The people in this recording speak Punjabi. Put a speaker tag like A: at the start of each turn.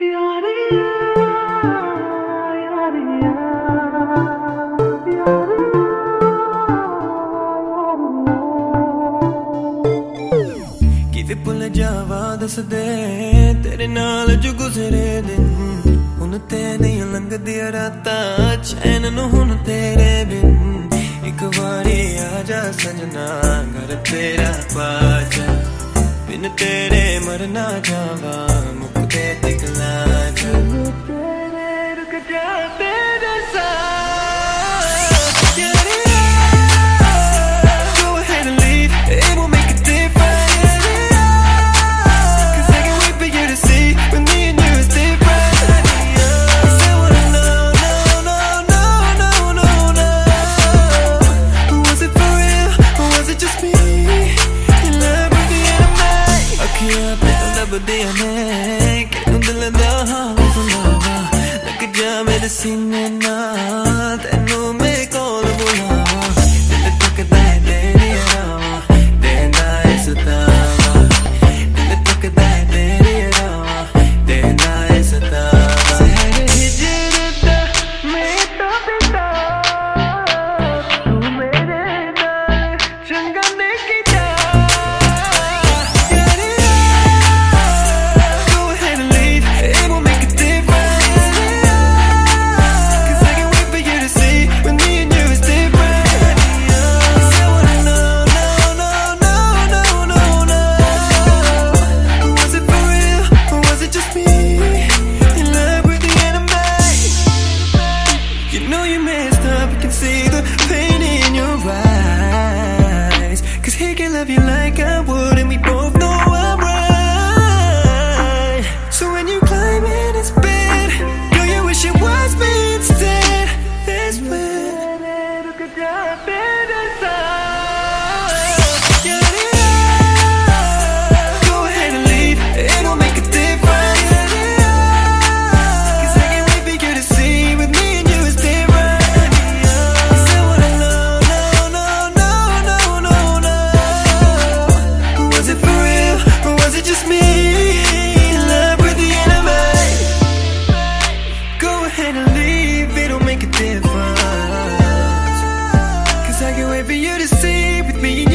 A: ਕਿਵੇਂ ਭੁੱਲ ਜਾਵਾ ਦੱਸ ਤੇਰੇ ਨਾਲ ਜੋ ਗੁਜ਼ਰੇ ਦਿਨ। ਹੁਣ ਤੇ ਨਹੀਂ ਲੰਘਦੀ ਰਾਤਾਂ, ਚੈਨ ਨੂੰ ਹੁਣ ਤੇਰੇ ਬਿਨ। ਇੱਕ ਵਾਰੀ ਆ ਜਾ ਸਜਣਾ ਘਰ ਤੇਰਾ ਬਾਜਾ। ਬਿਨ ਤੇਰੇ ਮਰਨਾ ਜਾਵਾ decline. ਅੱਖੀਆਂ ਤੈਨੂੰ ਲੱਭਦੀਆਂ ਨੇ ਕਿਉਂ ਦਿਲ ਦਾ ਹਾਲ ਸੁਣਾਵਾ ਲੱਗ ਜਾ ਮੇਰੇ ਸੀਨੇ ਨਾਲ ਤੈਨੂੰ Cause he can love you like I would And we both know I'm right. So when you climb in his bed Girl, you wish it was me instead. That's when me